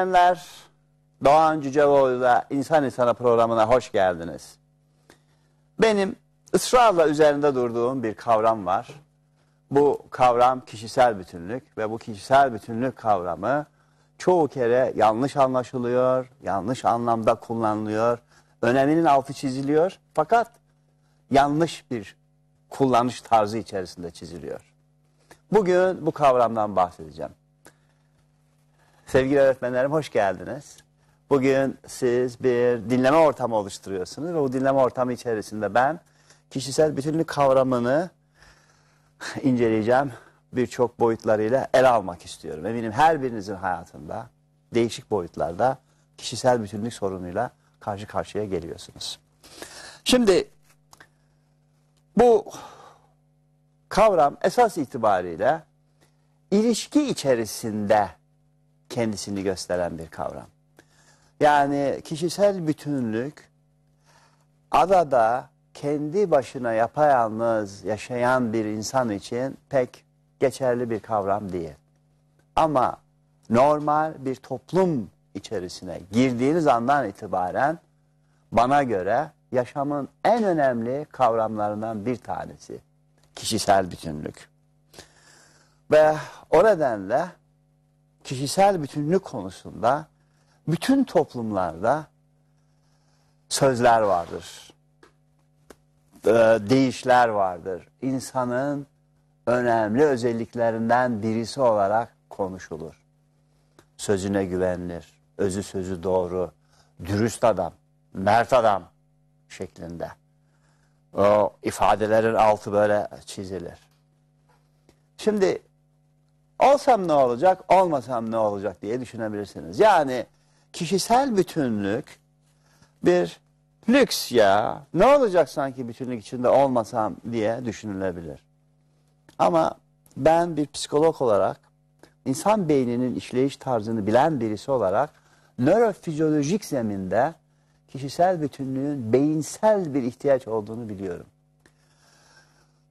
Değerli izleyenler, Doğan Cüceloğlu'yla İnsan İnsana programına hoş geldiniz. Benim ısrarla üzerinde durduğum bir kavram var. Bu kavram kişisel bütünlük ve bu kişisel bütünlük kavramı çoğu kere yanlış anlaşılıyor, yanlış anlamda kullanılıyor, öneminin altı çiziliyor fakat yanlış bir kullanış tarzı içerisinde çiziliyor. Bugün bu kavramdan bahsedeceğim. Sevgili öğretmenlerim hoş geldiniz. Bugün siz bir dinleme ortamı oluşturuyorsunuz ve bu dinleme ortamı içerisinde ben kişisel bütünlük kavramını inceleyeceğim. Birçok boyutlarıyla ele almak istiyorum. Eminim her birinizin hayatında değişik boyutlarda kişisel bütünlük sorunuyla karşı karşıya geliyorsunuz. Şimdi bu kavram esas itibariyle ilişki içerisinde kendisini gösteren bir kavram. Yani kişisel bütünlük adada kendi başına yapayalnız yaşayan bir insan için pek geçerli bir kavram değil. Ama normal bir toplum içerisine girdiğiniz andan itibaren bana göre yaşamın en önemli kavramlarından bir tanesi kişisel bütünlük. Ve o nedenle kişisel bütünlük konusunda bütün toplumlarda sözler vardır. Ee, değişler vardır. İnsanın önemli özelliklerinden birisi olarak konuşulur. Sözüne güvenilir, özü sözü doğru, dürüst adam, mert adam şeklinde. O ifadelerin altı böyle çizilir. Şimdi olsam ne olacak, olmasam ne olacak diye düşünebilirsiniz. Yani kişisel bütünlük bir lüks ya. Ne olacak sanki bütünlük içinde olmasam diye düşünülebilir. Ama ben bir psikolog olarak insan beyninin işleyiş tarzını bilen birisi olarak nörofizyolojik zeminde kişisel bütünlüğün beyinsel bir ihtiyaç olduğunu biliyorum.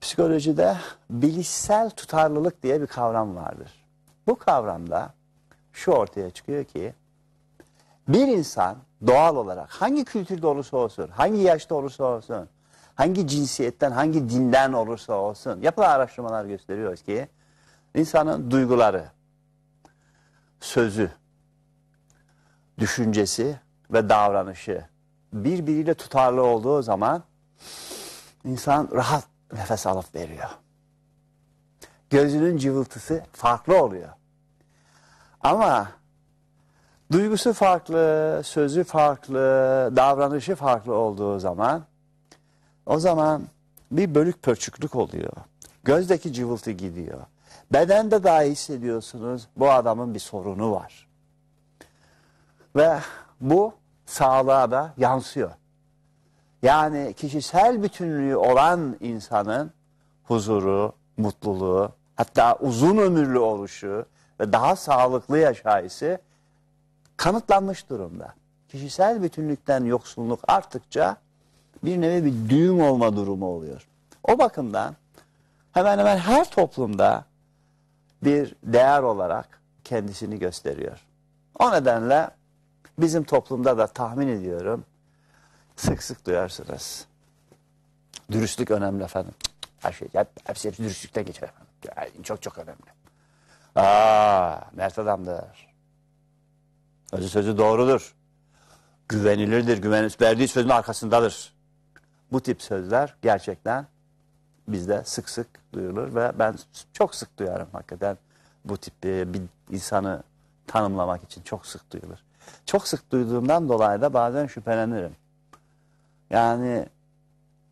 Psikolojide bilişsel tutarlılık diye bir kavram vardır. Bu kavramda şu ortaya çıkıyor ki bir insan doğal olarak hangi kültürde olursa olsun, hangi yaşta olursa olsun, hangi cinsiyetten, hangi dinden olursa olsun yapılan araştırmalar gösteriyor ki insanın duyguları, sözü, düşüncesi ve davranışı birbiriyle tutarlı olduğu zaman insan rahat nefes alıp veriyor. Gözünün cıvıltısı farklı oluyor. Ama duygusu farklı, sözü farklı, davranışı farklı olduğu zaman o zaman bir bölük pörçüklük oluyor. Gözdeki cıvıltı gidiyor. Bedende dahi hissediyorsunuz bu adamın bir sorunu var. Ve bu sağlığa da yansıyor. Yani kişisel bütünlüğü olan insanın huzuru, mutluluğu, hatta uzun ömürlü oluşu ve daha sağlıklı yaşayışı kanıtlanmış durumda. Kişisel bütünlükten yoksunluk arttıkça bir nevi bir düğüm olma durumu oluyor. O bakımdan hemen hemen her toplumda bir değer olarak kendisini gösteriyor. O nedenle bizim toplumda da tahmin ediyorum sık sık duyarsınız. Dürüstlük önemli efendim. Her şey, hep, hepsi, dürüstlükten geçer efendim. Çok çok önemli. Aa, mert adamdır. Özü sözü doğrudur. Güvenilirdir. Güven, verdiği sözün arkasındadır. Bu tip sözler gerçekten bizde sık sık duyulur ve ben çok sık duyarım hakikaten bu tip e, bir insanı tanımlamak için çok sık duyulur. Çok sık duyduğumdan dolayı da bazen şüphelenirim. Yani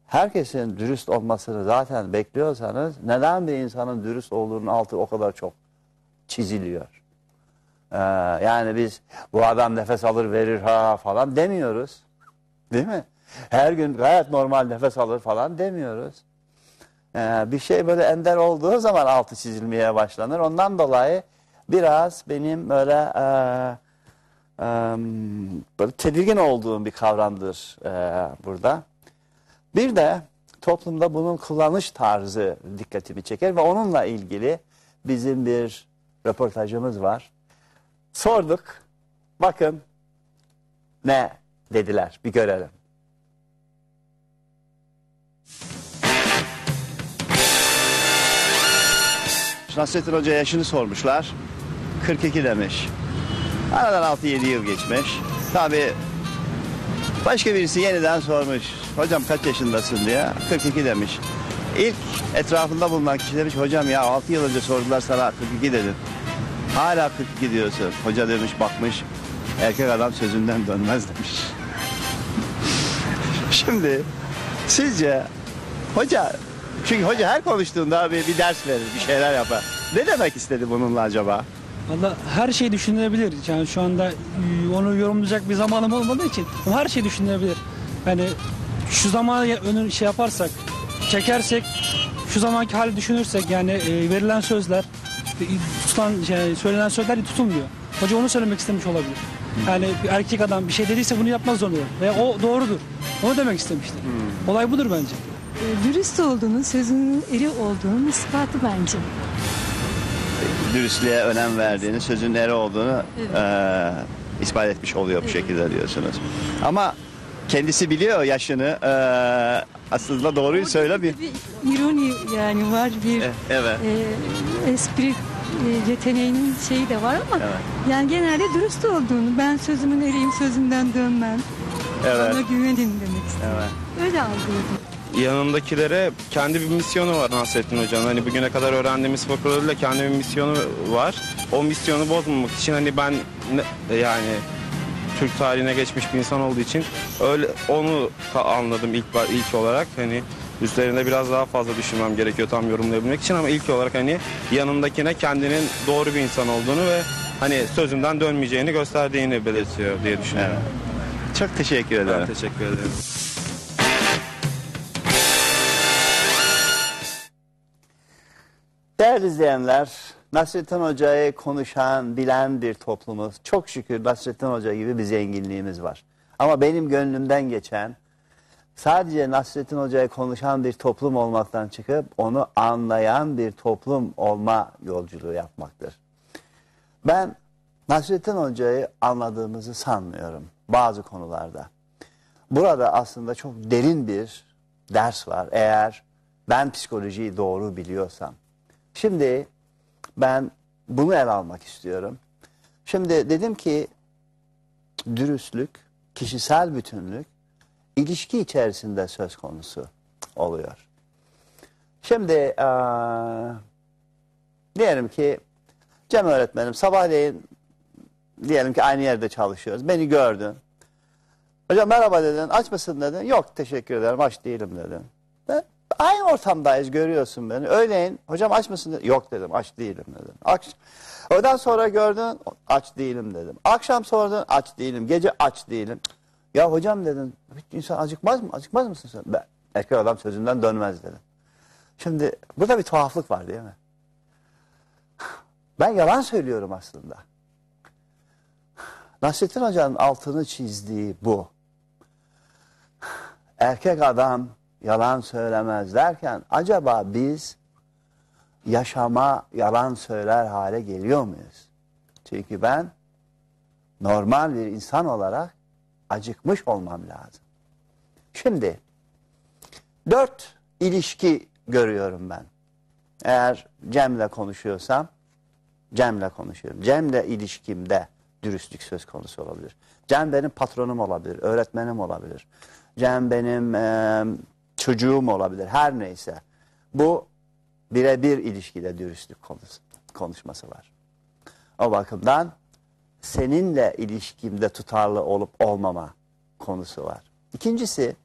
herkesin dürüst olmasını zaten bekliyorsanız neden bir insanın dürüst olduğunun altı o kadar çok çiziliyor? Ee, yani biz bu adam nefes alır verir ha falan demiyoruz. Değil mi? Her gün gayet normal nefes alır falan demiyoruz. Ee, bir şey böyle ender olduğu zaman altı çizilmeye başlanır. Ondan dolayı biraz benim böyle e, böyle tedirgin olduğum bir kavramdır burada. Bir de toplumda bunun kullanış tarzı dikkatimi çeker ve onunla ilgili bizim bir röportajımız var. Sorduk. Bakın ne dediler bir görelim. Nasrettin Hoca yaşını sormuşlar. 42 demiş. Aradan 6-7 yıl geçmiş. Tabi başka birisi yeniden sormuş. Hocam kaç yaşındasın diye. 42 demiş. İlk etrafında bulunan kişi demiş hocam ya 6 yıl önce sordular sana 42 dedin. Hala 42 diyorsun. Hoca demiş bakmış erkek adam sözünden dönmez demiş. Şimdi sizce hoca çünkü hoca her konuştuğunda bir, bir ders verir, bir şeyler yapar. Ne demek istedi bununla acaba? Valla her şey düşünülebilir. Yani şu anda e, onu yorumlayacak bir zamanım olmadığı için her şey düşünülebilir. Yani şu zamanı önü şey yaparsak, çekersek, şu zamanki hali düşünürsek yani e, verilen sözler, e, tutan şey, söylenen sözler tutulmuyor. Hoca onu söylemek istemiş olabilir. Yani bir erkek adam bir şey dediyse bunu yapmaz zorunda. Veya o doğrudur. Onu demek istemiştir. Olay budur bence. Dürüst olduğunu, sözünün eri olduğunu ispatı bence. Dürüstlüğe önem verdiğini, sözün eri olduğunu eee, ispat etmiş oluyor bu şekilde diyorsunuz. Ama kendisi biliyor yaşını. eee, aslında doğruyu söylemiyor. Bir ironi yani var bir Evet. e, espri e, yeteneğinin şeyi de var ama Evet. yani genelde dürüst olduğunu ben sözümün eriyim sözümden dönmem. Evet. Bana güvenin demek istedim. Evet. Öyle algıladım. Yanındakilere kendi bir misyonu var Nasrettin Hoca'nın. Hani bugüne kadar öğrendiğimiz fıkralarıyla kendi bir misyonu var. O misyonu bozmamak için hani ben ne- yani Türk tarihine geçmiş bir insan olduğu için öyle onu anladım ilk ilk olarak hani üzerinde biraz daha fazla düşünmem gerekiyor tam yorumlayabilmek için ama ilk olarak hani yanındakine kendinin doğru bir insan olduğunu ve hani sözünden dönmeyeceğini gösterdiğini belirtiyor diye düşünüyorum. Çok teşekkür ederim. Ben teşekkür ederim. Değerli izleyenler, Nasrettin Hoca'yı konuşan, bilen bir toplumuz. Çok şükür Nasrettin Hoca gibi bir zenginliğimiz var. Ama benim gönlümden geçen sadece Nasrettin Hoca'yı konuşan bir toplum olmaktan çıkıp onu anlayan bir toplum olma yolculuğu yapmaktır. Ben Nasrettin Hoca'yı anladığımızı sanmıyorum bazı konularda. Burada aslında çok derin bir ders var eğer ben psikolojiyi doğru biliyorsam. Şimdi ben bunu ele almak istiyorum. Şimdi dedim ki dürüstlük, kişisel bütünlük ilişki içerisinde söz konusu oluyor. Şimdi eee, diyelim ki Cem öğretmenim sabahleyin diyelim ki aynı yerde çalışıyoruz. Beni gördün. Hocam merhaba dedin. Aç mısın dedin. Yok teşekkür ederim aç değilim dedin. Aynı ortamdayız görüyorsun beni. Öğleyin hocam aç mısın dedin. Yok dedim aç değilim dedim. Aç. Ondan sonra gördün aç değilim dedim. Akşam sordun aç değilim. Gece aç değilim. Ya hocam dedin hiç insan acıkmaz mı? Acıkmaz mısın sen? Ben, erkek adam sözünden dönmez dedim. Şimdi burada bir tuhaflık var değil mi? Ben yalan söylüyorum aslında. Nasrettin Hoca'nın altını çizdiği bu. Erkek adam yalan söylemez derken acaba biz yaşama yalan söyler hale geliyor muyuz? Çünkü ben normal bir insan olarak acıkmış olmam lazım. Şimdi dört ilişki görüyorum ben. Eğer Cem'le konuşuyorsam Cem'le konuşuyorum. Cem'le ilişkimde dürüstlük söz konusu olabilir. Cem benim patronum olabilir, öğretmenim olabilir. Cem benim e, çocuğum olabilir, her neyse. Bu birebir ilişkide dürüstlük konusu, konuşması var. O bakımdan seninle ilişkimde tutarlı olup olmama konusu var. İkincisi,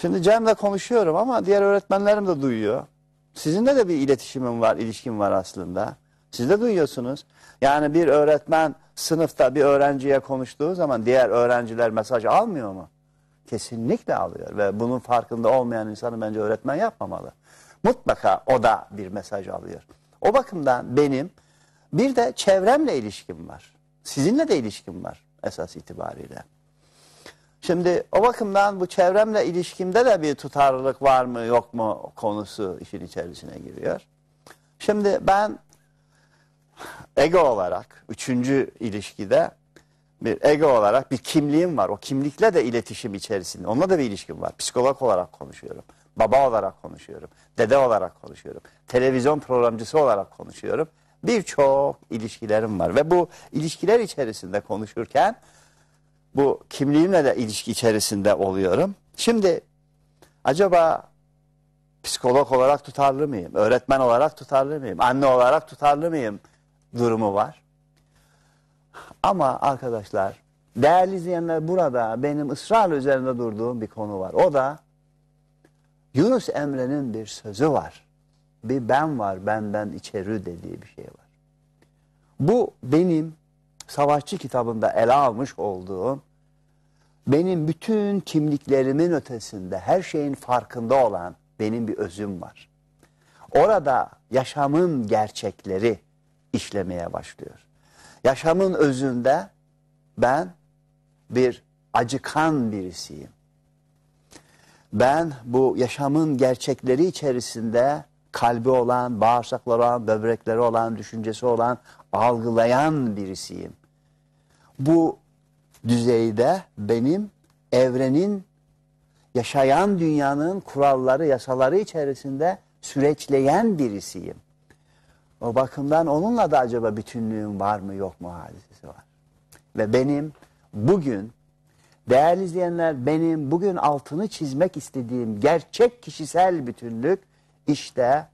şimdi Cem'le konuşuyorum ama diğer öğretmenlerim de duyuyor. Sizinle de bir iletişimim var, ilişkim var aslında. Siz de duyuyorsunuz. Yani bir öğretmen sınıfta bir öğrenciye konuştuğu zaman diğer öğrenciler mesaj almıyor mu? Kesinlikle alıyor ve bunun farkında olmayan insanı bence öğretmen yapmamalı. Mutlaka o da bir mesaj alıyor. O bakımdan benim bir de çevremle ilişkim var. Sizinle de ilişkim var esas itibariyle. Şimdi o bakımdan bu çevremle ilişkimde de bir tutarlılık var mı yok mu konusu işin içerisine giriyor. Şimdi ben ego olarak, üçüncü ilişkide bir ego olarak bir kimliğim var. O kimlikle de iletişim içerisinde. Onunla da bir ilişkim var. Psikolog olarak konuşuyorum. Baba olarak konuşuyorum. Dede olarak konuşuyorum. Televizyon programcısı olarak konuşuyorum. Birçok ilişkilerim var. Ve bu ilişkiler içerisinde konuşurken bu kimliğimle de ilişki içerisinde oluyorum. Şimdi acaba psikolog olarak tutarlı mıyım? Öğretmen olarak tutarlı mıyım? Anne olarak tutarlı mıyım? Durumu var. Ama arkadaşlar değerli izleyenler burada benim ısrarla üzerinde durduğum bir konu var. O da Yunus Emre'nin bir sözü var. Bir ben var benden içeri dediği bir şey var. Bu benim savaşçı kitabında ele almış olduğum benim bütün kimliklerimin ötesinde her şeyin farkında olan benim bir özüm var. Orada yaşamın gerçekleri işlemeye başlıyor. Yaşamın özünde ben bir acıkan birisiyim. Ben bu yaşamın gerçekleri içerisinde kalbi olan, bağırsakları olan, böbrekleri olan, düşüncesi olan, algılayan birisiyim. Bu düzeyde benim evrenin yaşayan dünyanın kuralları, yasaları içerisinde süreçleyen birisiyim. O bakımdan onunla da acaba bütünlüğüm var mı yok mu hadisesi var. Ve benim bugün değerli izleyenler benim bugün altını çizmek istediğim gerçek kişisel bütünlük işte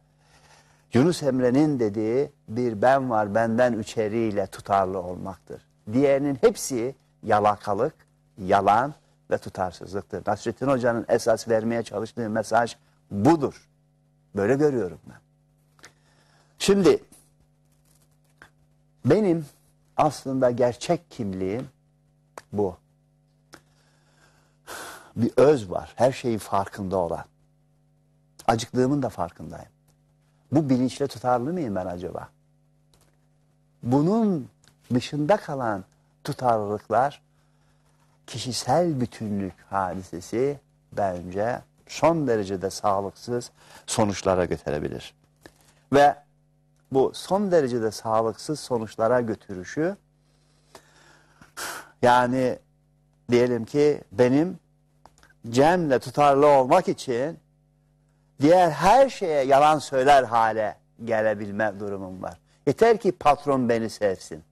Yunus Emre'nin dediği bir ben var benden içeriyle tutarlı olmaktır. Diğerinin hepsi yalakalık, yalan ve tutarsızlıktır. Nasrettin Hoca'nın esas vermeye çalıştığı mesaj budur. Böyle görüyorum ben. Şimdi benim aslında gerçek kimliğim bu. Bir öz var. Her şeyin farkında olan. Acıklığımın da farkındayım. Bu bilinçle tutarlı mıyım ben acaba? Bunun dışında kalan tutarlılıklar kişisel bütünlük hadisesi bence son derecede sağlıksız sonuçlara götürebilir. Ve bu son derecede sağlıksız sonuçlara götürüşü yani diyelim ki benim Cem'le tutarlı olmak için diğer her şeye yalan söyler hale gelebilme durumum var. Yeter ki patron beni sevsin.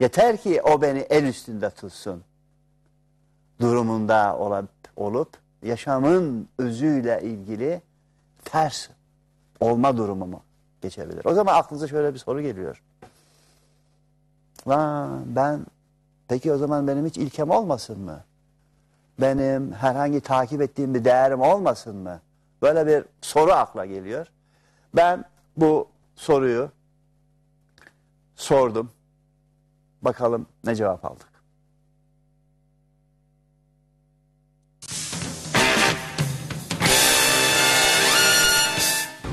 Yeter ki o beni el üstünde tutsun. Durumunda olup, olup yaşamın özüyle ilgili ters olma durumumu geçebilir. O zaman aklınıza şöyle bir soru geliyor. Lan ben peki o zaman benim hiç ilkem olmasın mı? Benim herhangi takip ettiğim bir değerim olmasın mı? Böyle bir soru akla geliyor. Ben bu soruyu sordum. Bakalım ne cevap aldık.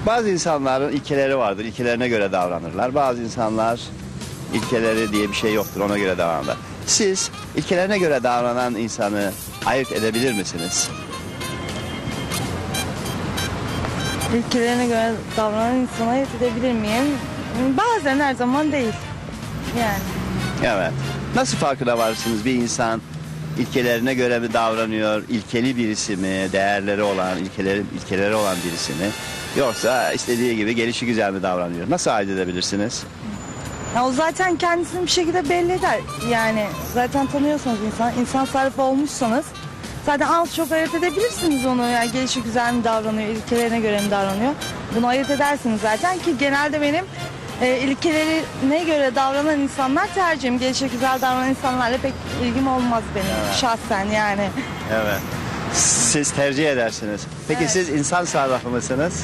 Bazı insanların ilkeleri vardır. İlkelerine göre davranırlar. Bazı insanlar ilkeleri diye bir şey yoktur. Ona göre davranırlar. Siz ilkelerine göre davranan insanı ayırt edebilir misiniz? Ülkelerine göre davranan insana ayırt edebilir miyim? Bazen her zaman değil. Yani. Evet. Nasıl farkına varsınız bir insan ilkelerine göre mi davranıyor, ilkeli birisi mi, değerleri olan, ilkeleri, ilkeleri olan birisi mi? Yoksa istediği gibi gelişi güzel mi davranıyor? Nasıl ayırt edebilirsiniz? Ya o zaten kendisini bir şekilde belli eder. Yani zaten tanıyorsanız insan, insan sarrafı olmuşsanız zaten az çok ayırt edebilirsiniz onu. Yani gelişi güzel mi davranıyor, ilkelerine göre mi davranıyor? Bunu ayırt edersiniz zaten ki genelde benim e, ilkelerine göre davranan insanlar tercihim. Gelişi güzel davranan insanlarla pek ilgim olmaz benim şahsen yani. Evet. Siz tercih edersiniz. Peki Evet. siz insan sarrafı mısınız?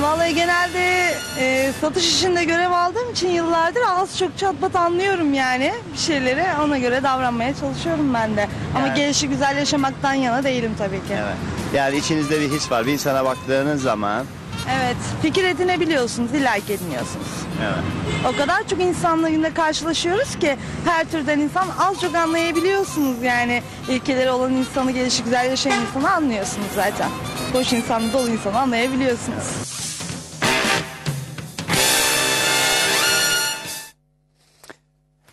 Vallahi genelde e, satış işinde görev aldığım için yıllardır az çok çatpat anlıyorum yani bir şeyleri. Ona göre davranmaya çalışıyorum ben de. Ama Yani- gelişi güzel yaşamaktan yana değilim tabii ki. Evet. Yani içinizde bir his var. Bir insana baktığınız zaman Evet, fikir edinebiliyorsunuz, illaki ediniyorsunuz. evet. O kadar çok insanla günde karşılaşıyoruz ki her türden insan az çok anlayabiliyorsunuz yani. ilkeleri olan insanı, gelişi güzel yaşayan insanı anlıyorsunuz zaten. Boş insanı, dolu insanı anlayabiliyorsunuz.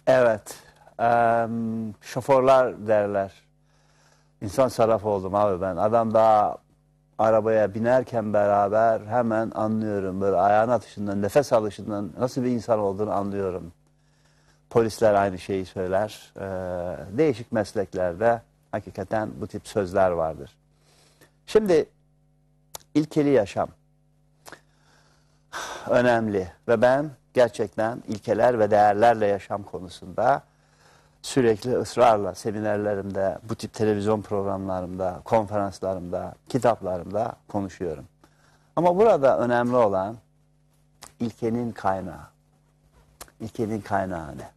Evet. em, şoförler derler. İnsan sarraf oldum abi ben. Adam daha arabaya binerken beraber hemen anlıyorum. Böyle ayağın atışından, nefes alışından nasıl bir insan olduğunu anlıyorum. Polisler aynı şeyi söyler. Ee, değişik mesleklerde hakikaten bu tip sözler vardır. Şimdi ilkeli yaşam önemli ve ben gerçekten ilkeler ve değerlerle yaşam konusunda sürekli ısrarla seminerlerimde, bu tip televizyon programlarımda, konferanslarımda, kitaplarımda konuşuyorum. Ama burada önemli olan ilkenin kaynağı. İlkenin kaynağı ne?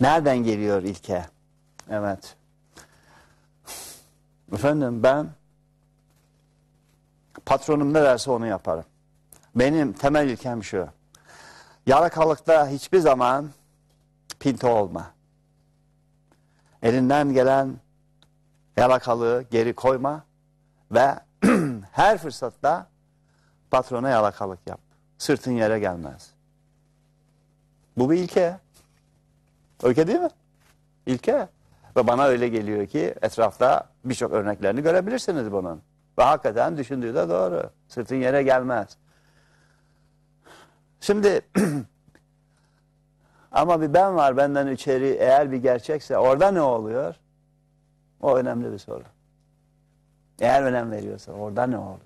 Nereden geliyor ilke? Evet. Efendim ben patronum ne derse onu yaparım. Benim temel ilkem şu. Yalakalıkta hiçbir zaman pinto olma. Elinden gelen yalakalığı geri koyma ve her fırsatta patrona yalakalık yap. Sırtın yere gelmez. Bu bir ilke. Öyle değil mi? İlke. Ve bana öyle geliyor ki etrafta birçok örneklerini görebilirsiniz bunun. Ve hakikaten düşündüğü de doğru. Sırtın yere gelmez. Şimdi ama bir ben var benden içeri eğer bir gerçekse orada ne oluyor? O önemli bir soru. Eğer önem veriyorsa orada ne oluyor?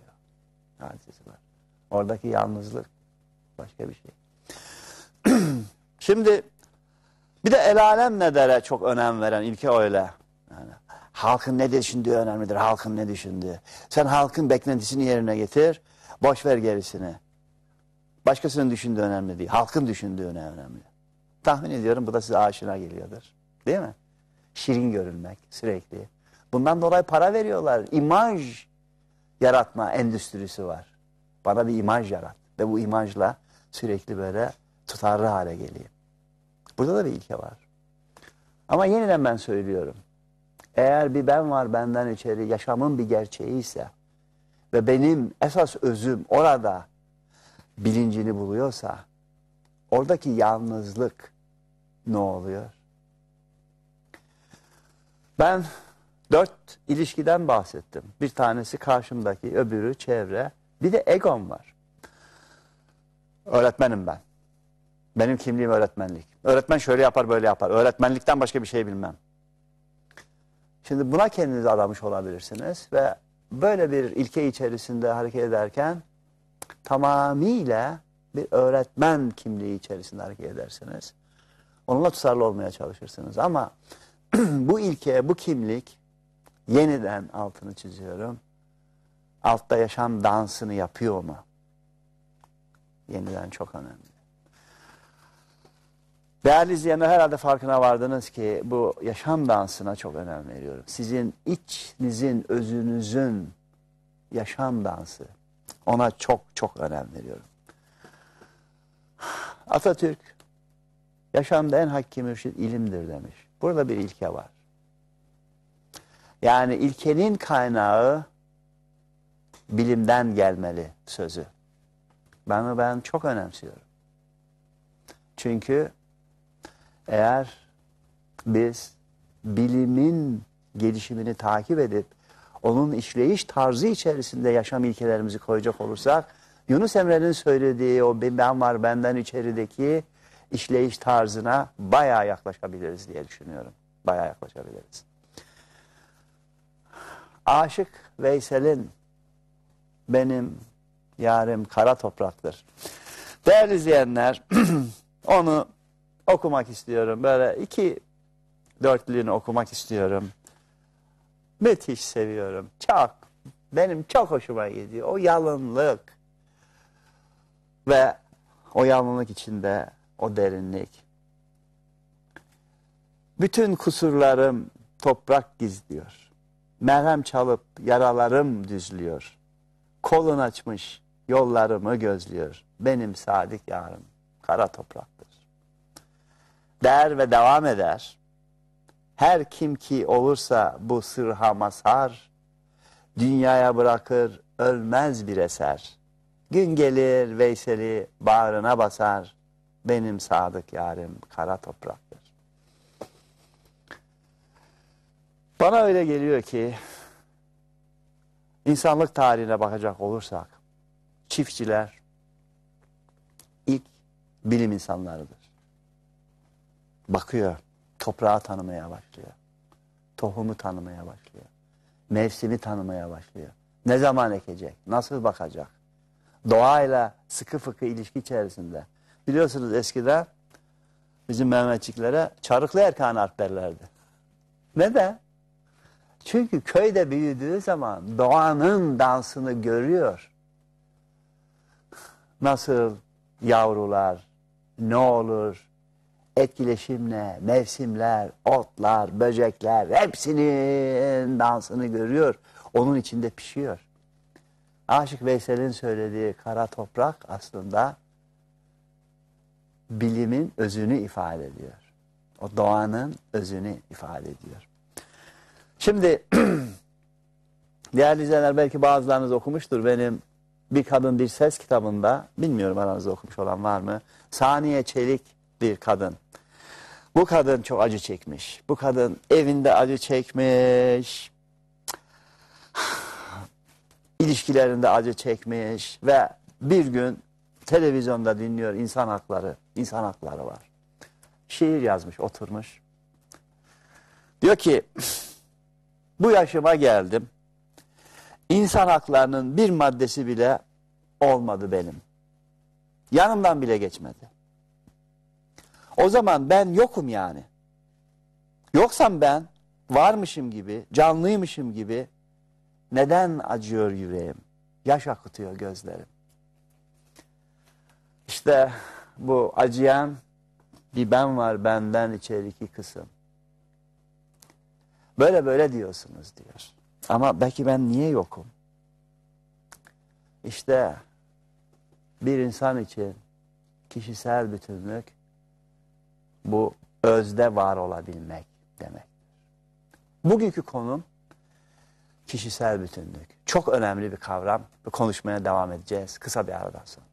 Hadisesi var. Oradaki yalnızlık başka bir şey. Şimdi bir de el alem ne dere çok önem veren ilke öyle. Yani halkın ne düşündüğü önemlidir. Halkın ne düşündüğü. Sen halkın beklentisini yerine getir. Boş ver gerisini. Başkasının düşündüğü önemli değil. Halkın düşündüğü ne önemli. Tahmin ediyorum bu da size aşina geliyordur. Değil mi? Şirin görünmek sürekli. Bundan dolayı para veriyorlar. İmaj yaratma endüstrisi var. Bana bir imaj yarat. Ve bu imajla sürekli böyle tutarlı hale geleyim. Burada da bir ilke var. Ama yeniden ben söylüyorum. Eğer bir ben var benden içeri yaşamın bir gerçeği ise ve benim esas özüm orada bilincini buluyorsa oradaki yalnızlık ne oluyor? Ben dört ilişkiden bahsettim. Bir tanesi karşımdaki, öbürü çevre. Bir de egom var. Öğretmenim ben. Benim kimliğim öğretmenlik. Öğretmen şöyle yapar böyle yapar. Öğretmenlikten başka bir şey bilmem. Şimdi buna kendinizi adamış olabilirsiniz ve böyle bir ilke içerisinde hareket ederken tamamıyla bir öğretmen kimliği içerisinde hareket edersiniz. Onunla tutarlı olmaya çalışırsınız. Ama bu ilke, bu kimlik yeniden altını çiziyorum. Altta yaşam dansını yapıyor mu? Yeniden çok önemli. Değerli izleyenler herhalde farkına vardınız ki bu yaşam dansına çok önem veriyorum. Sizin içinizin, özünüzün yaşam dansı. Ona çok çok önem veriyorum. Atatürk yaşamda en hakki mürşit ilimdir demiş. Burada bir ilke var. Yani ilkenin kaynağı bilimden gelmeli sözü. Ben ben çok önemsiyorum. Çünkü eğer biz bilimin gelişimini takip edip onun işleyiş tarzı içerisinde yaşam ilkelerimizi koyacak olursak Yunus Emre'nin söylediği o ben var benden içerideki işleyiş tarzına bayağı yaklaşabiliriz diye düşünüyorum. Bayağı yaklaşabiliriz. Aşık Veysel'in benim yarim kara topraktır. Değerli izleyenler onu okumak istiyorum. Böyle iki dörtlüğünü okumak istiyorum. Müthiş seviyorum. Çok. Benim çok hoşuma gidiyor. O yalınlık. Ve o yalınlık içinde o derinlik. Bütün kusurlarım toprak gizliyor. Merhem çalıp yaralarım düzlüyor. Kolun açmış yollarımı gözlüyor. Benim sadık yarım kara topraktır. Der ve devam eder. Her kim ki olursa bu sırha mazhar, dünyaya bırakır ölmez bir eser. Gün gelir Veysel'i bağrına basar, benim sadık yarim kara topraktır. Bana öyle geliyor ki insanlık tarihine bakacak olursak çiftçiler ilk bilim insanlarıdır. Bakıyor, toprağı tanımaya başlıyor. Tohumu tanımaya başlıyor. Mevsimi tanımaya başlıyor. Ne zaman ekecek, nasıl bakacak? Doğayla sıkı fıkı ilişki içerisinde Biliyorsunuz eskiden bizim Mehmetçiklere çarıklı erkan harp derlerdi. Neden? Çünkü köyde büyüdüğü zaman doğanın dansını görüyor. Nasıl yavrular, ne olur, etkileşim ne, mevsimler, otlar, böcekler hepsinin dansını görüyor. Onun içinde pişiyor. Aşık Veysel'in söylediği kara toprak aslında bilimin özünü ifade ediyor. O doğanın özünü ifade ediyor. Şimdi değerli izleyenler belki bazılarınız okumuştur. Benim Bir Kadın Bir Ses kitabında, bilmiyorum aranızda okumuş olan var mı? Saniye Çelik bir kadın. Bu kadın çok acı çekmiş. Bu kadın evinde acı çekmiş. ilişkilerinde acı çekmiş ve bir gün televizyonda dinliyor insan hakları, insan hakları var. Şiir yazmış, oturmuş. Diyor ki, bu yaşıma geldim. İnsan haklarının bir maddesi bile olmadı benim. Yanımdan bile geçmedi. O zaman ben yokum yani. Yoksam ben varmışım gibi, canlıymışım gibi neden acıyor yüreğim? Yaş akıtıyor gözlerim. İşte bu acıyan bir ben var benden içeriki kısım. Böyle böyle diyorsunuz diyor. Ama belki ben niye yokum? İşte bir insan için kişisel bütünlük bu özde var olabilmek demektir. Bugünkü konum kişisel bütünlük. Çok önemli bir kavram. Konuşmaya devam edeceğiz kısa bir aradan sonra.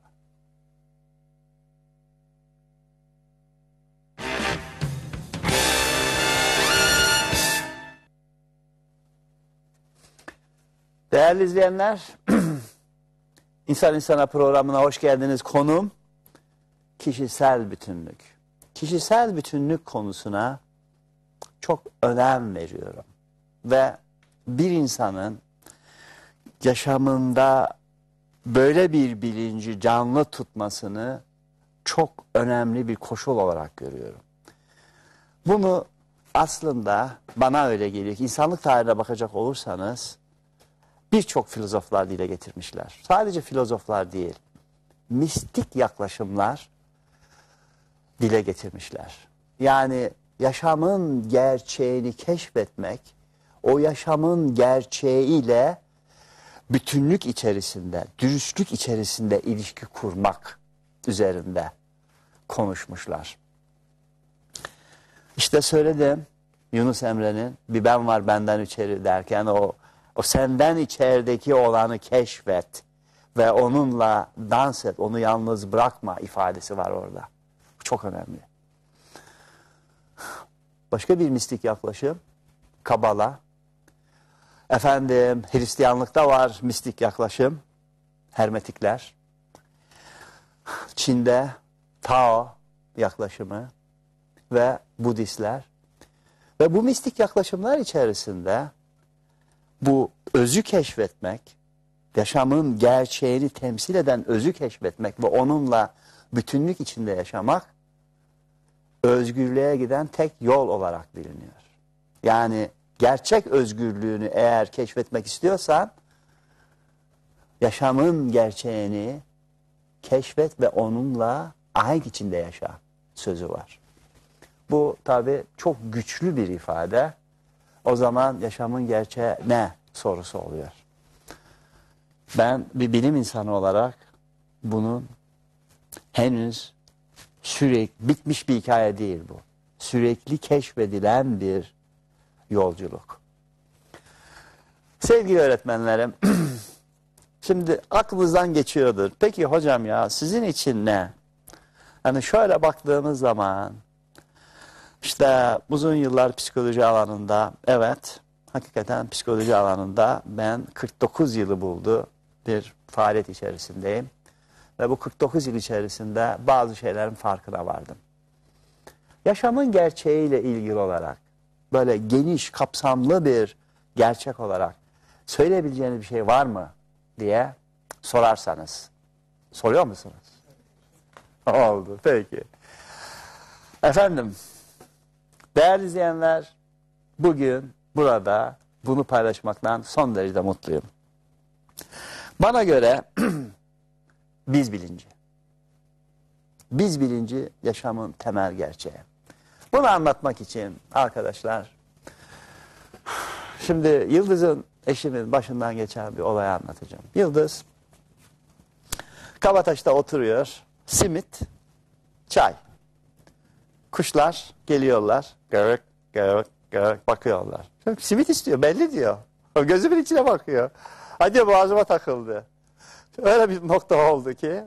Değerli izleyenler, İnsan İnsana programına hoş geldiniz. Konum kişisel bütünlük. Kişisel bütünlük konusuna çok önem veriyorum. Ve bir insanın yaşamında böyle bir bilinci canlı tutmasını çok önemli bir koşul olarak görüyorum. Bunu aslında bana öyle geliyor ki insanlık tarihine bakacak olursanız birçok filozoflar dile getirmişler. Sadece filozoflar değil, mistik yaklaşımlar dile getirmişler. Yani yaşamın gerçeğini keşfetmek, o yaşamın gerçeğiyle bütünlük içerisinde, dürüstlük içerisinde ilişki kurmak üzerinde konuşmuşlar. İşte söyledim Yunus Emre'nin bir ben var benden içeri derken o o senden içerideki olanı keşfet ve onunla dans et, onu yalnız bırakma ifadesi var orada. Çok önemli. Başka bir mistik yaklaşım, Kabala. Efendim, Hristiyanlıkta var mistik yaklaşım, Hermetikler. Çin'de Tao yaklaşımı ve Budistler. Ve bu mistik yaklaşımlar içerisinde bu özü keşfetmek, yaşamın gerçeğini temsil eden özü keşfetmek ve onunla bütünlük içinde yaşamak özgürlüğe giden tek yol olarak biliniyor. Yani gerçek özgürlüğünü eğer keşfetmek istiyorsan yaşamın gerçeğini keşfet ve onunla ahenk içinde yaşa sözü var. Bu tabi çok güçlü bir ifade. O zaman yaşamın gerçeği ne sorusu oluyor. Ben bir bilim insanı olarak bunun henüz sürekli bitmiş bir hikaye değil bu. Sürekli keşfedilen bir yolculuk. Sevgili öğretmenlerim, şimdi aklınızdan geçiyordur. Peki hocam ya sizin için ne? Hani şöyle baktığımız zaman işte uzun yıllar psikoloji alanında evet hakikaten psikoloji alanında ben 49 yılı buldu bir faaliyet içerisindeyim. Ve bu 49 yıl içerisinde bazı şeylerin farkına vardım. Yaşamın gerçeğiyle ilgili olarak böyle geniş, kapsamlı bir gerçek olarak söyleyebileceğiniz bir şey var mı diye sorarsanız. Soruyor musunuz? Oldu peki. Efendim, değerli izleyenler, bugün burada bunu paylaşmaktan son derece mutluyum. Bana göre biz bilinci. Biz bilinci yaşamın temel gerçeği. Bunu anlatmak için arkadaşlar, şimdi Yıldız'ın eşimin başından geçen bir olayı anlatacağım. Yıldız, Kabataş'ta oturuyor, simit, çay. Kuşlar geliyorlar, gırık gırık gırık bakıyorlar. Simit istiyor, belli diyor. Gözümün içine bakıyor. Hadi boğazıma takıldı. Öyle bir nokta oldu ki,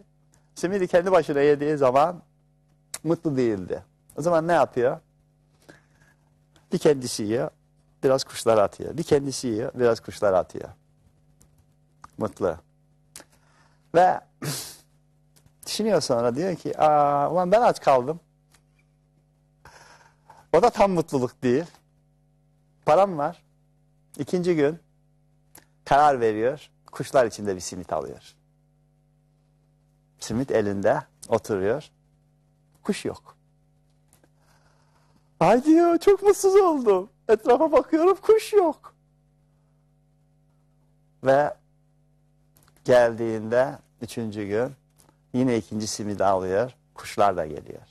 simidi kendi başına yediği zaman mutlu değildi. O zaman ne yapıyor? Bir kendisi yiyor, biraz kuşlar atıyor. Bir kendisi yiyor, biraz kuşlar atıyor. Mutlu. Ve düşünüyor sonra diyor ki, Aa, ulan ben aç kaldım. O da tam mutluluk değil. Param var. İkinci gün karar veriyor. Kuşlar içinde bir simit alıyor. Simit elinde oturuyor. Kuş yok. Ay diyor çok mutsuz oldum. Etrafa bakıyorum kuş yok. Ve geldiğinde üçüncü gün yine ikinci simidi alıyor. Kuşlar da geliyor.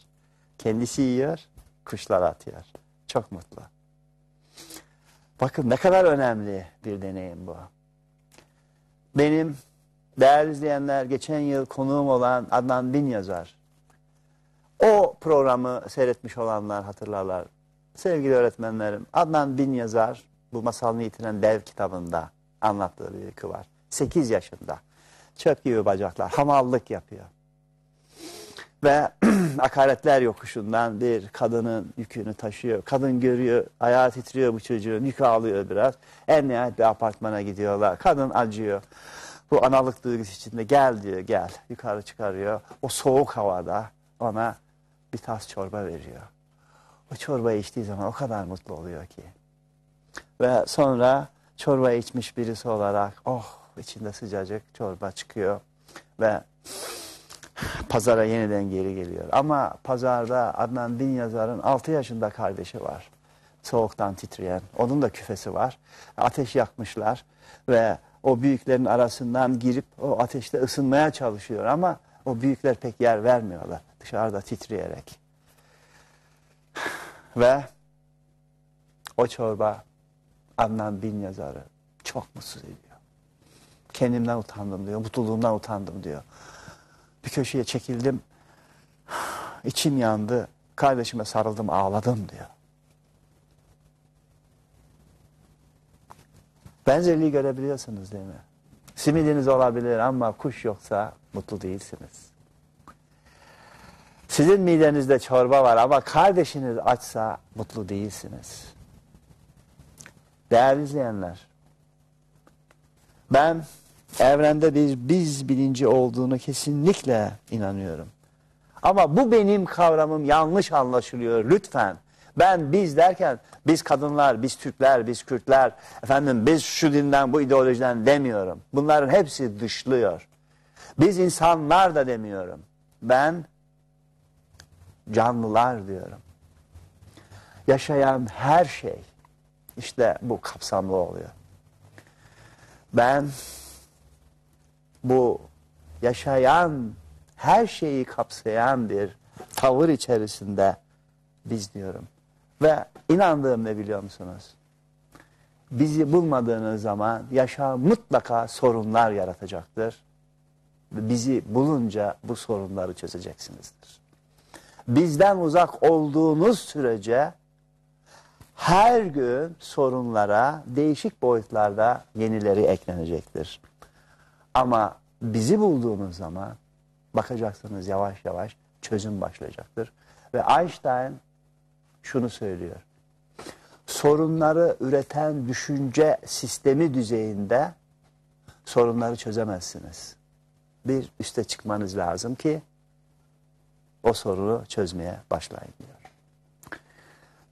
Kendisi yiyor, kuşlar atıyor. Çok mutlu. Bakın ne kadar önemli bir deneyim bu. Benim değerli izleyenler geçen yıl konuğum olan Adnan Bin yazar. O programı seyretmiş olanlar hatırlarlar. Sevgili öğretmenlerim Adnan Bin yazar bu masalını yitiren dev kitabında anlattığı bir öykü var. 8 yaşında. Çöp gibi bacaklar. Hamallık yapıyor. Ve akaretler yokuşundan bir kadının yükünü taşıyor. Kadın görüyor, ayağı titriyor bu çocuğun, yükü alıyor biraz. En nihayet bir apartmana gidiyorlar. Kadın acıyor. Bu analık duygusu içinde gel diyor, gel. Yukarı çıkarıyor. O soğuk havada ona bir tas çorba veriyor. O çorbayı içtiği zaman o kadar mutlu oluyor ki. Ve sonra çorba içmiş birisi olarak oh içinde sıcacık çorba çıkıyor ve pazara yeniden geri geliyor. Ama pazarda Adnan Bin Yazar'ın 6 yaşında kardeşi var. Soğuktan titreyen. Onun da küfesi var. Ateş yakmışlar ve o büyüklerin arasından girip o ateşte ısınmaya çalışıyor ama o büyükler pek yer vermiyorlar dışarıda titreyerek. Ve o çorba Adnan Bin Yazar'ı çok mutsuz ediyor. Kendimden utandım diyor, mutluluğumdan utandım diyor. Bir köşeye çekildim, içim yandı, kardeşime sarıldım, ağladım diyor. Benzerliği görebiliyorsunuz değil mi? Simidiniz olabilir ama kuş yoksa mutlu değilsiniz. Sizin midenizde çorba var ama kardeşiniz açsa mutlu değilsiniz. Değerli izleyenler, ben evrende bir biz bilinci olduğunu kesinlikle inanıyorum. Ama bu benim kavramım yanlış anlaşılıyor lütfen. Ben biz derken biz kadınlar, biz Türkler, biz Kürtler, efendim biz şu dinden bu ideolojiden demiyorum. Bunların hepsi dışlıyor. Biz insanlar da demiyorum. Ben canlılar diyorum. Yaşayan her şey işte bu kapsamlı oluyor. Ben bu yaşayan her şeyi kapsayan bir tavır içerisinde biz diyorum. Ve inandığım ne biliyor musunuz? Bizi bulmadığınız zaman yaşam mutlaka sorunlar yaratacaktır. Bizi bulunca bu sorunları çözeceksinizdir. Bizden uzak olduğunuz sürece her gün sorunlara değişik boyutlarda yenileri eklenecektir. Ama bizi bulduğunuz zaman bakacaksınız yavaş yavaş çözüm başlayacaktır. Ve Einstein şunu söylüyor. sorunları üreten düşünce sistemi düzeyinde sorunları çözemezsiniz. Bir üste çıkmanız lazım ki o sorunu çözmeye başlayın diyor.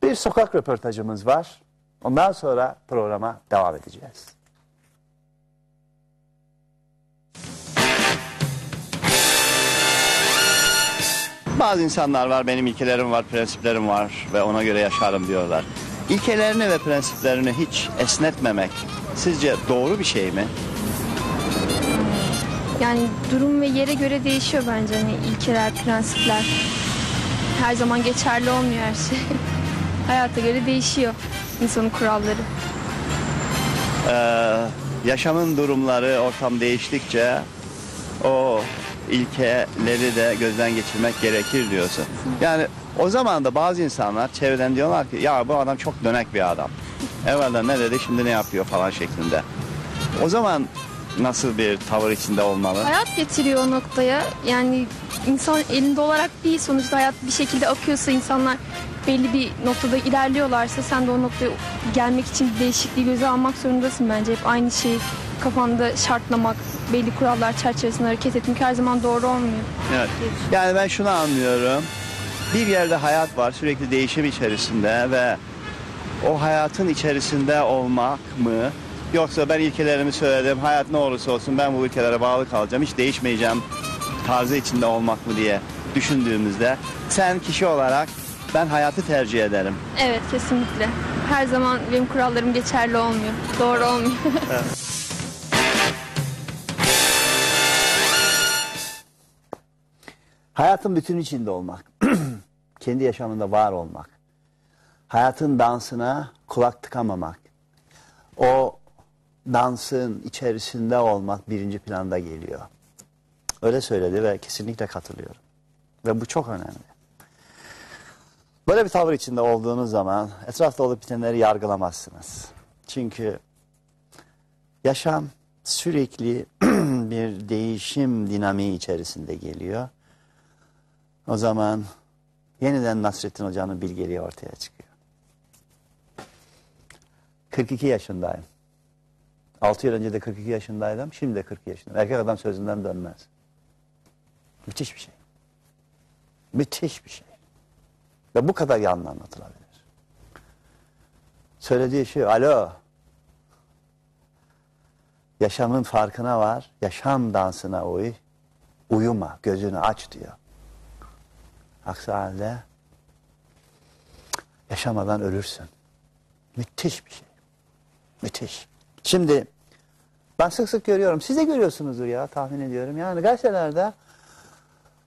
Bir sokak röportajımız var. Ondan sonra programa devam edeceğiz. Bazı insanlar var, benim ilkelerim var, prensiplerim var ve ona göre yaşarım diyorlar. İlkelerini ve prensiplerini hiç esnetmemek sizce doğru bir şey mi? Yani durum ve yere göre değişiyor bence hani ilkeler, prensipler. Her zaman geçerli olmuyor her şey. Hayata göre değişiyor insanın kuralları. Ee, yaşamın durumları, ortam değiştikçe o ilkeleri de gözden geçirmek gerekir diyorsun. Yani o zaman da bazı insanlar çevreden diyorlar ki ya bu adam çok dönek bir adam. Evvelden ne dedi şimdi ne yapıyor falan şeklinde. O zaman nasıl bir tavır içinde olmalı? Hayat getiriyor o noktaya. Yani insan elinde olarak değil sonuçta hayat bir şekilde akıyorsa insanlar belli bir noktada ilerliyorlarsa sen de o noktaya gelmek için değişikliği göze almak zorundasın bence. Hep aynı şeyi kafanda şartlamak, belli kurallar çerçevesinde hareket etmek her zaman doğru olmuyor. Evet. Yani ben şunu anlıyorum. Bir yerde hayat var sürekli değişim içerisinde ve o hayatın içerisinde olmak mı yoksa ben ilkelerimi söyledim hayat ne olursa olsun ben bu ilkelere bağlı kalacağım hiç değişmeyeceğim tarzı içinde olmak mı diye düşündüğümüzde sen kişi olarak ben hayatı tercih ederim. Evet kesinlikle. Her zaman benim kurallarım geçerli olmuyor. Doğru olmuyor. Hayatın bütün içinde olmak. Kendi yaşamında var olmak. Hayatın dansına kulak tıkamamak. O dansın içerisinde olmak birinci planda geliyor. Öyle söyledi ve kesinlikle katılıyorum. Ve bu çok önemli. Böyle bir tavır içinde olduğunuz zaman etrafta olup bitenleri yargılamazsınız. Çünkü yaşam sürekli bir değişim dinamiği içerisinde geliyor. O zaman yeniden Nasrettin Hoca'nın bilgeliği ortaya çıkıyor. 42 yaşındayım. 6 yıl önce de 42 yaşındaydım. Şimdi de 40 yaşındayım. Erkek adam sözünden dönmez. Müthiş bir şey. Müthiş bir şey. Ve bu kadar yanlı anlatılabilir. Söylediği şey alo. Yaşamın farkına var. Yaşam dansına uy. Uyuma. Gözünü aç diyor. Aksi halde yaşamadan ölürsün. Müthiş bir şey. Müthiş. Şimdi ben sık sık görüyorum. Siz de görüyorsunuzdur ya tahmin ediyorum. Yani gazetelerde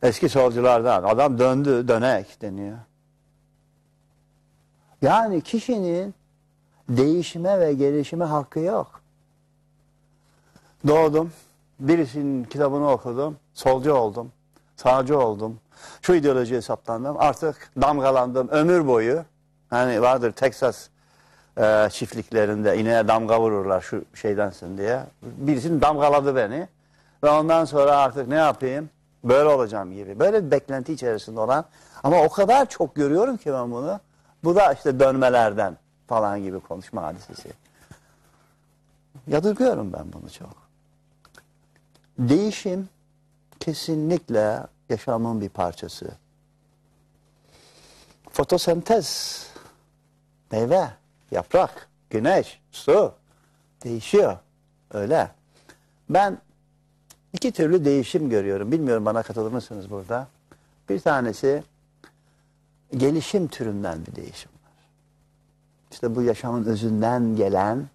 eski solculardan adam döndü dönek deniyor. Yani kişinin değişime ve gelişime hakkı yok. Doğdum, birisinin kitabını okudum, solcu oldum, sağcı oldum, şu ideolojiye saplandım, artık damgalandım ömür boyu. Hani vardır Texas e, çiftliklerinde ineğe damga vururlar şu şeydensin diye. Birisinin damgaladı beni ve ondan sonra artık ne yapayım? Böyle olacağım gibi. Böyle bir beklenti içerisinde olan ama o kadar çok görüyorum ki ben bunu. Bu da işte dönmelerden falan gibi konuşma hadisesi. Yadırgıyorum ben bunu çok. Değişim kesinlikle yaşamın bir parçası. Fotosentez, meyve, yaprak, güneş, su değişiyor. Öyle. Ben iki türlü değişim görüyorum. Bilmiyorum bana katılır mısınız burada? Bir tanesi gelişim türünden bir değişim var. İşte bu yaşamın özünden gelen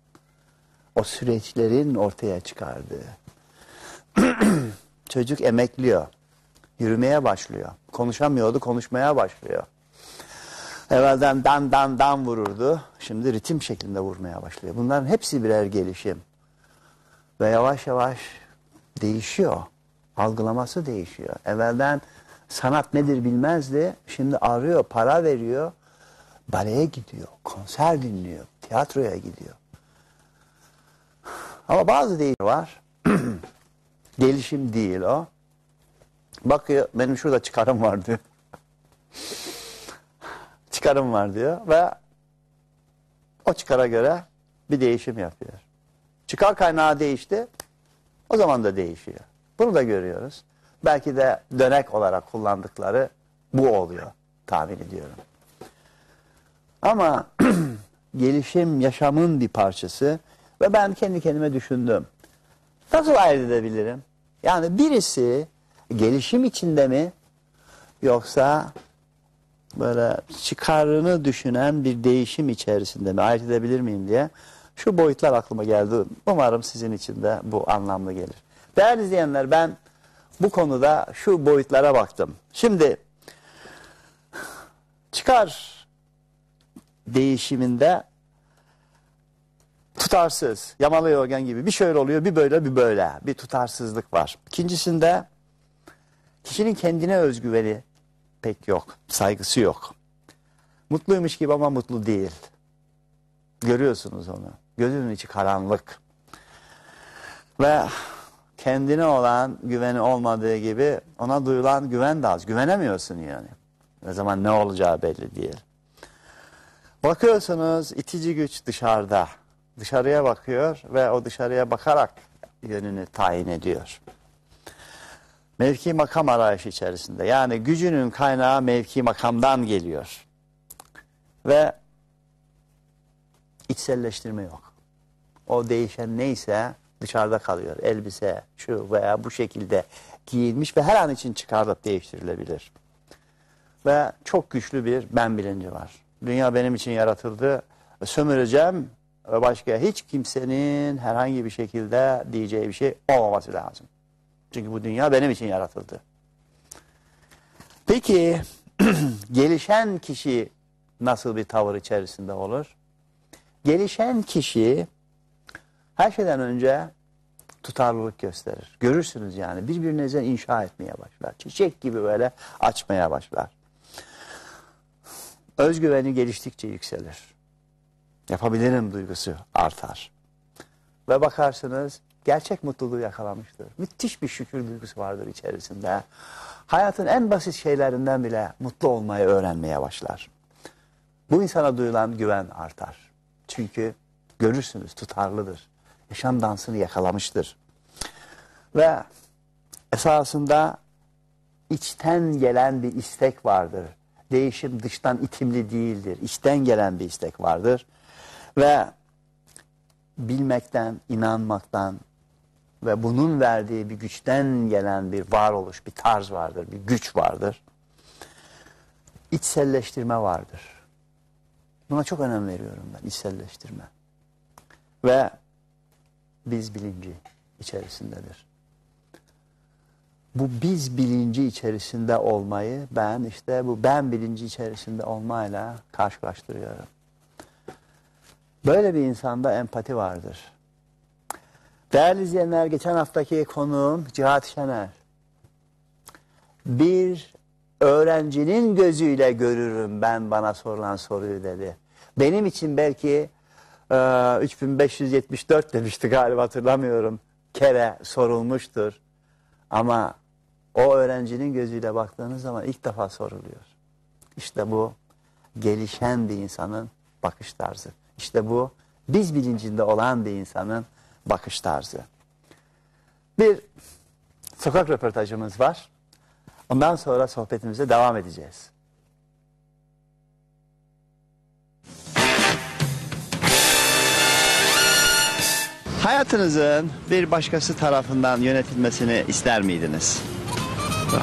o süreçlerin ortaya çıkardığı. Çocuk emekliyor. Yürümeye başlıyor. Konuşamıyordu, konuşmaya başlıyor. Evvelden dan dan dan vururdu. Şimdi ritim şeklinde vurmaya başlıyor. Bunların hepsi birer gelişim. Ve yavaş yavaş değişiyor. Algılaması değişiyor. Evvelden sanat nedir bilmezdi. Şimdi arıyor, para veriyor. Baleye gidiyor, konser dinliyor, tiyatroya gidiyor. Ama bazı değişim var. Gelişim değil o. Bakıyor benim şurada çıkarım var diyor. çıkarım var diyor ve o çıkara göre bir değişim yapıyor. Çıkar kaynağı değişti, o zaman da değişiyor. Bunu da görüyoruz. Belki de dönek olarak kullandıkları bu oluyor tahmin ediyorum. Ama gelişim yaşamın bir parçası ve ben kendi kendime düşündüm. Nasıl ayırt edebilirim? Yani birisi gelişim içinde mi yoksa böyle çıkarını düşünen bir değişim içerisinde mi ayırt edebilir miyim diye şu boyutlar aklıma geldi. Umarım sizin için de bu anlamlı gelir. Değerli izleyenler ben bu konuda şu boyutlara baktım. Şimdi çıkar değişiminde tutarsız, yamalı yorgan gibi bir şöyle oluyor, bir böyle, bir böyle. Bir tutarsızlık var. İkincisinde kişinin kendine özgüveni pek yok, saygısı yok. Mutluymuş gibi ama mutlu değil. Görüyorsunuz onu. Gözünün içi karanlık. Ve kendine olan güveni olmadığı gibi ona duyulan güven de az. Güvenemiyorsun yani. Ne zaman ne olacağı belli değil. Bakıyorsunuz itici güç dışarıda. Dışarıya bakıyor ve o dışarıya bakarak yönünü tayin ediyor. Mevki makam arayışı içerisinde. Yani gücünün kaynağı mevki makamdan geliyor. Ve içselleştirme yok. O değişen neyse dışarıda kalıyor. Elbise şu veya bu şekilde giyilmiş ve her an için çıkarılıp değiştirilebilir. Ve çok güçlü bir ben bilinci var. Dünya benim için yaratıldı. Sömüreceğim ve başka hiç kimsenin herhangi bir şekilde diyeceği bir şey olmaması lazım. Çünkü bu dünya benim için yaratıldı. Peki gelişen kişi nasıl bir tavır içerisinde olur? Gelişen kişi her şeyden önce tutarlılık gösterir. Görürsünüz yani birbirinize inşa etmeye başlar. Çiçek gibi böyle açmaya başlar. Özgüveni geliştikçe yükselir. Yapabilirim duygusu artar. Ve bakarsınız gerçek mutluluğu yakalamıştır. Müthiş bir şükür duygusu vardır içerisinde. Hayatın en basit şeylerinden bile mutlu olmayı öğrenmeye başlar. Bu insana duyulan güven artar. Çünkü görürsünüz tutarlıdır. Yaşam dansını yakalamıştır. Ve esasında içten gelen bir istek vardır. Değişim dıştan itimli değildir. İçten gelen bir istek vardır. Ve bilmekten, inanmaktan ve bunun verdiği bir güçten gelen bir varoluş, bir tarz vardır, bir güç vardır. İçselleştirme vardır. Buna çok önem veriyorum ben, içselleştirme. Ve biz bilinci içerisindedir. Bu biz bilinci içerisinde olmayı ben işte bu ben bilinci içerisinde olmayla karşılaştırıyorum. Böyle bir insanda empati vardır. Değerli izleyenler geçen haftaki konuğum Cihat Şener. Bir öğrencinin gözüyle görürüm ben bana sorulan soruyu dedi. Benim için belki e, 3574 demişti galiba hatırlamıyorum. Kere sorulmuştur. Ama o öğrencinin gözüyle baktığınız zaman ilk defa soruluyor. İşte bu gelişen bir insanın bakış tarzı. İşte bu biz bilincinde olan bir insanın bakış tarzı. Bir sokak röportajımız var. Ondan sonra sohbetimize devam edeceğiz. Hayatınızın bir başkası tarafından yönetilmesini ister miydiniz?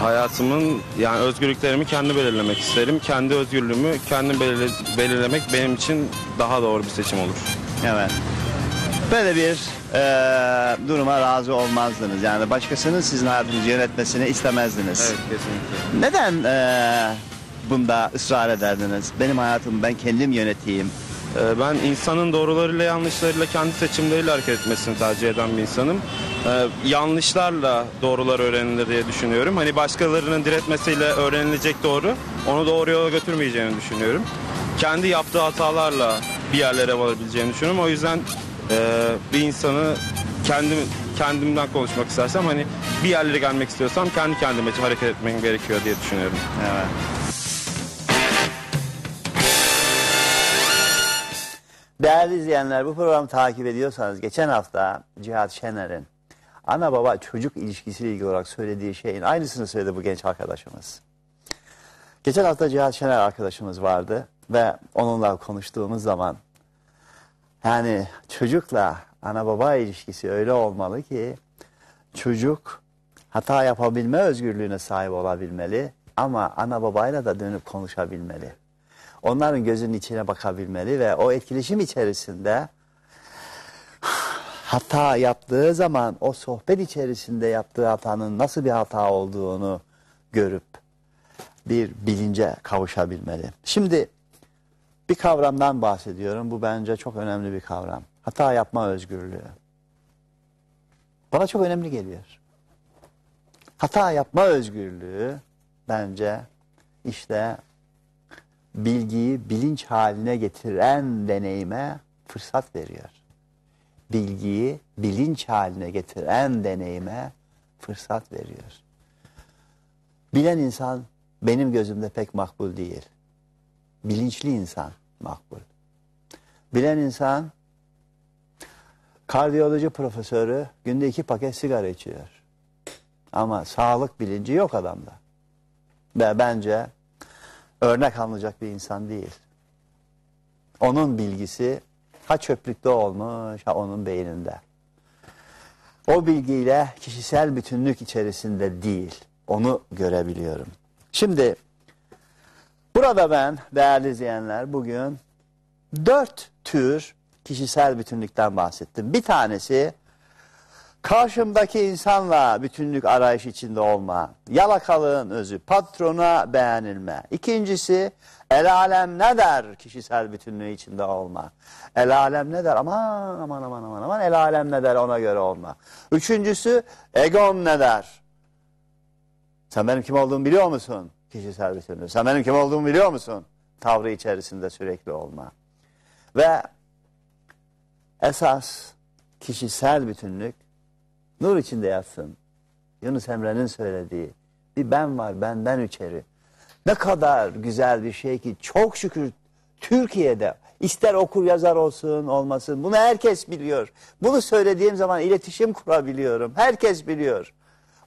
Hayatımın yani özgürlüklerimi kendi belirlemek isterim. Kendi özgürlüğümü kendim belirle- belirlemek benim için daha doğru bir seçim olur. Evet. Böyle bir eee, duruma razı olmazdınız. Yani başkasının sizin hayatınızı yönetmesini istemezdiniz. kesinlikle. Neden eee, bunda ısrar ederdiniz? Benim hayatımı ben kendim yöneteyim. Ee, Ben insanın doğrularıyla yanlışlarıyla kendi seçimleriyle hareket etmesini tercih eden bir insanım. Ee, Yanlışlarla doğrular öğrenilir diye düşünüyorum. Hani başkalarının diretmesiyle öğrenilecek doğru onu doğru yola götürmeyeceğini düşünüyorum. Kendi yaptığı hatalarla bir yerlere varabileceğini düşünüyorum. O yüzden e, bir insanı kendim kendimden konuşmak istersem hani bir yerlere gelmek istiyorsam kendi kendime hareket etmem gerekiyor diye düşünüyorum. Evet. Değerli izleyenler bu programı takip ediyorsanız geçen hafta Cihat Şener'in ana baba çocuk ilişkisiyle ilgili olarak söylediği şeyin aynısını söyledi bu genç arkadaşımız. Geçen hafta Cihat Şener arkadaşımız vardı ve onunla konuştuğumuz zaman yani çocukla ana baba ilişkisi öyle olmalı ki çocuk hata yapabilme özgürlüğüne sahip olabilmeli ama ana babayla da dönüp konuşabilmeli. Onların gözünün içine bakabilmeli ve o etkileşim içerisinde hata yaptığı zaman o sohbet içerisinde yaptığı hatanın nasıl bir hata olduğunu görüp bir bilince kavuşabilmeli. Şimdi bir kavramdan bahsediyorum. Bu bence çok önemli bir kavram. Hata yapma özgürlüğü. Bana çok önemli geliyor. Hata yapma özgürlüğü bence işte bilgiyi bilinç haline getiren deneyime fırsat veriyor. Bilgiyi bilinç haline getiren deneyime fırsat veriyor. Bilen insan benim gözümde pek makbul değil. Bilinçli insan makbul. Bilen insan kardiyoloji profesörü günde iki paket sigara içiyor. Ama sağlık bilinci yok adamda. Ve bence örnek alınacak bir insan değil. Onun bilgisi ha çöplükte olmuş ha onun beyninde. O bilgiyle kişisel bütünlük içerisinde değil. Onu görebiliyorum. Şimdi burada ben değerli izleyenler bugün dört tür kişisel bütünlükten bahsettim. Bir tanesi karşımdaki insanla bütünlük arayış içinde olma. Yalakalığın özü, patrona beğenilme. İkincisi el alem ne der kişisel bütünlüğü içinde olma. El alem ne der aman aman aman aman aman el alem ne der ona göre olma. Üçüncüsü egom ne der. Sen benim kim olduğumu biliyor musun? Kişisel bütünlüğü. Sen benim kim olduğumu biliyor musun? Tavrı içerisinde sürekli olma. Ve esas kişisel bütünlük nur içinde yatsın. Yunus Emre'nin söylediği bir ben var benden içeri. Ne kadar güzel bir şey ki çok şükür Türkiye'de ister okur yazar olsun olmasın bunu herkes biliyor. Bunu söylediğim zaman iletişim kurabiliyorum. Herkes biliyor.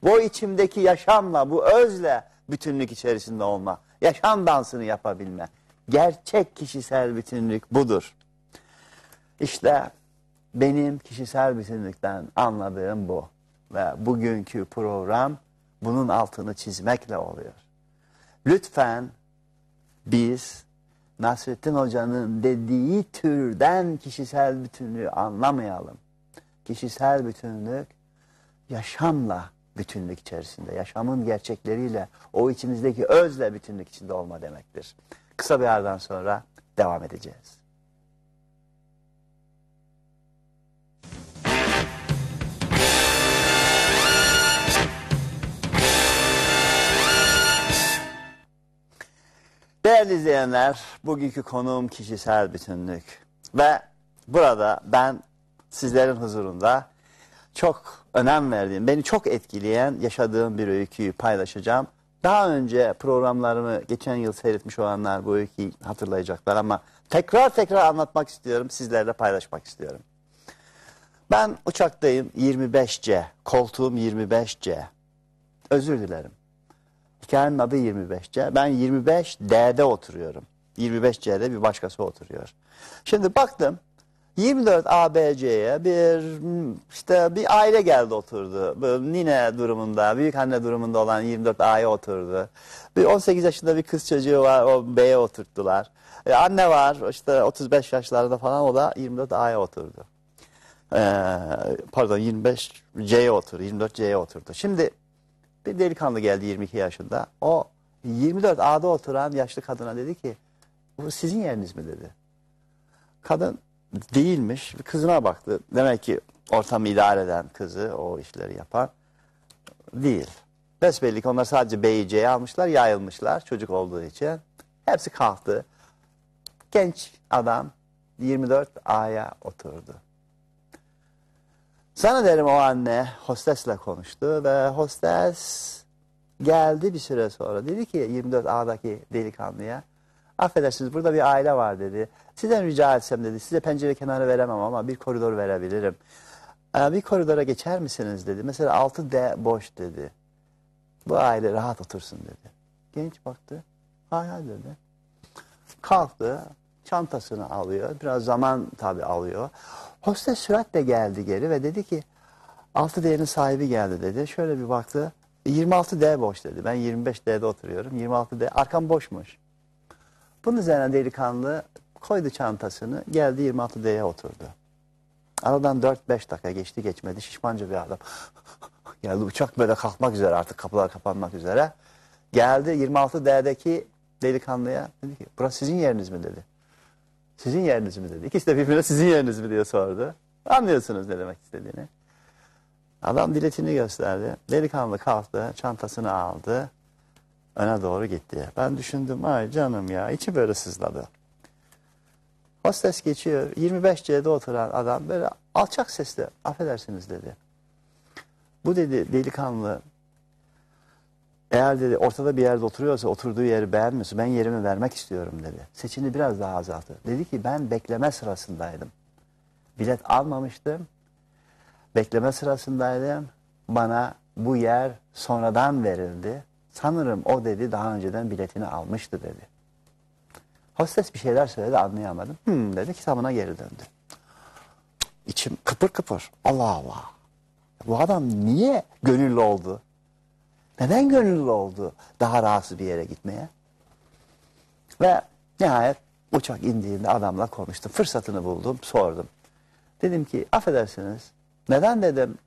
Bu içimdeki yaşamla, bu özle bütünlük içerisinde olma. Yaşam dansını yapabilme. Gerçek kişisel bütünlük budur. İşte benim kişisel bütünlükten anladığım bu. Ve bugünkü program bunun altını çizmekle oluyor. Lütfen biz Nasrettin Hoca'nın dediği türden kişisel bütünlüğü anlamayalım. Kişisel bütünlük yaşamla bütünlük içerisinde, yaşamın gerçekleriyle, o içimizdeki özle bütünlük içinde olma demektir. Kısa bir aradan sonra devam edeceğiz. Değerli izleyenler, bugünkü konuğum kişisel bütünlük. Ve burada ben sizlerin huzurunda çok önem verdiğim, beni çok etkileyen yaşadığım bir öyküyü paylaşacağım. Daha önce programlarımı geçen yıl seyretmiş olanlar bu öyküyü hatırlayacaklar ama tekrar tekrar anlatmak istiyorum, sizlerle paylaşmak istiyorum. Ben uçaktayım 25C, koltuğum 25C. Özür dilerim. Hikayenin adı 25C. Ben 25D'de oturuyorum. 25C'de bir başkası oturuyor. Şimdi baktım 24 ABC'ye bir işte bir aile geldi oturdu. Nine durumunda, büyük anne durumunda olan 24 A'ya oturdu. Bir 18 yaşında bir kız çocuğu var, o B'ye oturttular. E, anne var, işte 35 yaşlarında falan o da 24 A'ya oturdu. Ee, pardon 25 C'ye oturdu, 24 C'ye oturdu. Şimdi bir delikanlı geldi 22 yaşında. O 24 A'da oturan yaşlı kadına dedi ki bu sizin yeriniz mi dedi. Kadın değilmiş. Kızına baktı. Demek ki ortamı idare eden kızı o işleri yapan değil. Besbelli ki onlar sadece B'yi C'ye almışlar, yayılmışlar çocuk olduğu için. Hepsi kalktı. Genç adam 24 A'ya oturdu. Sana derim o anne hostesle konuştu ve hostes geldi bir süre sonra. Dedi ki 24 A'daki delikanlıya affedersiniz burada bir aile var dedi. Sizden rica etsem dedi. Size pencere kenarı veremem ama bir koridor verebilirim. Ee, bir koridora geçer misiniz dedi. Mesela 6D boş dedi. Bu aile rahat otursun dedi. Genç baktı. Hay hay dedi. Kalktı. Çantasını alıyor. Biraz zaman tabii alıyor. Hostes süratle geldi geri ve dedi ki 6D'nin sahibi geldi dedi. Şöyle bir baktı. 26D boş dedi. Ben 25D'de oturuyorum. 26D arkam boşmuş. Bunun üzerine delikanlı koydu çantasını geldi 26D'ye oturdu. Aradan 4-5 dakika geçti geçmedi şişmanca bir adam. Geldi uçak böyle kalkmak üzere artık kapılar kapanmak üzere. Geldi 26D'deki delikanlıya dedi ki burası sizin yeriniz mi dedi. Sizin yeriniz mi dedi. İkisi de birbirine sizin yeriniz mi diye sordu. Anlıyorsunuz ne demek istediğini. Adam biletini gösterdi. Delikanlı kalktı, çantasını aldı. Öne doğru gitti. Ben düşündüm ay canım ya içi böyle sızladı. Hostes geçiyor. 25C'de oturan adam böyle alçak sesle affedersiniz dedi. Bu dedi delikanlı eğer dedi ortada bir yerde oturuyorsa oturduğu yeri beğenmiyorsa ben yerimi vermek istiyorum dedi. Seçini biraz daha azalttı. Dedi ki ben bekleme sırasındaydım. Bilet almamıştım. Bekleme sırasındaydım. Bana bu yer sonradan verildi. Sanırım o dedi daha önceden biletini almıştı dedi. Hostes bir şeyler söyledi anlayamadım. Hmm dedi kitabına geri döndü. İçim kıpır kıpır. Allah Allah. Bu adam niye gönüllü oldu? Neden gönüllü oldu daha rahatsız bir yere gitmeye? Ve nihayet uçak indiğinde adamla konuştum. Fırsatını buldum, sordum. Dedim ki affedersiniz neden dedim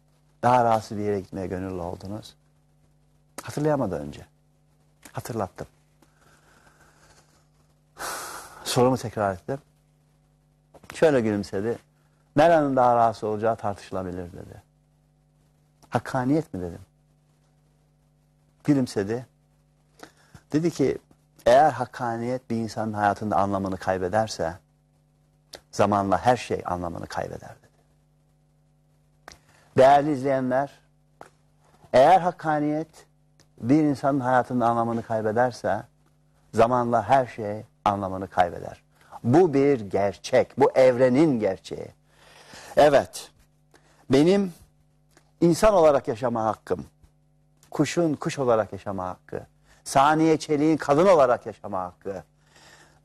daha rahatsız bir yere gitmeye gönüllü oldunuz? Hatırlayamadı önce. Hatırlattım. Sorumu tekrar ettim. Şöyle gülümsedi. Nerenin daha rahatsız olacağı tartışılabilir dedi. Hakkaniyet mi dedim. Gülümsedi. Dedi ki eğer hakkaniyet bir insanın hayatında anlamını kaybederse zamanla her şey anlamını kaybeder dedi. Değerli izleyenler eğer hakkaniyet bir insanın hayatında anlamını kaybederse zamanla her şey anlamını kaybeder. Bu bir gerçek. Bu evrenin gerçeği. Evet. Benim insan olarak yaşama hakkım. Kuşun kuş olarak yaşama hakkı. Saniye çeliğin kadın olarak yaşama hakkı.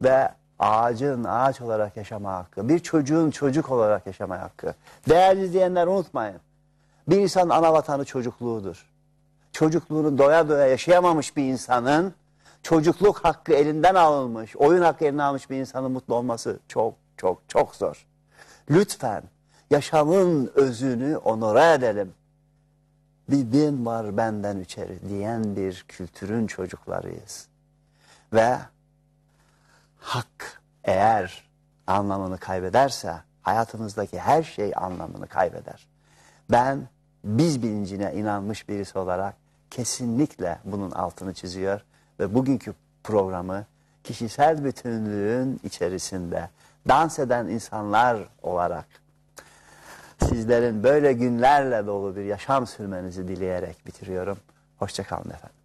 Ve ağacın ağaç olarak yaşama hakkı. Bir çocuğun çocuk olarak yaşama hakkı. Değerli izleyenler unutmayın. Bir insanın ana vatanı çocukluğudur. Çocukluğunu doya doya yaşayamamış bir insanın çocukluk hakkı elinden alınmış, oyun hakkı elinden almış bir insanın mutlu olması çok çok çok zor. Lütfen yaşamın özünü onore edelim. Bir bin var benden içeri diyen bir kültürün çocuklarıyız. Ve hak eğer anlamını kaybederse hayatımızdaki her şey anlamını kaybeder. Ben biz bilincine inanmış birisi olarak kesinlikle bunun altını çiziyor ve bugünkü programı kişisel bütünlüğün içerisinde dans eden insanlar olarak sizlerin böyle günlerle dolu bir yaşam sürmenizi dileyerek bitiriyorum. Hoşçakalın efendim.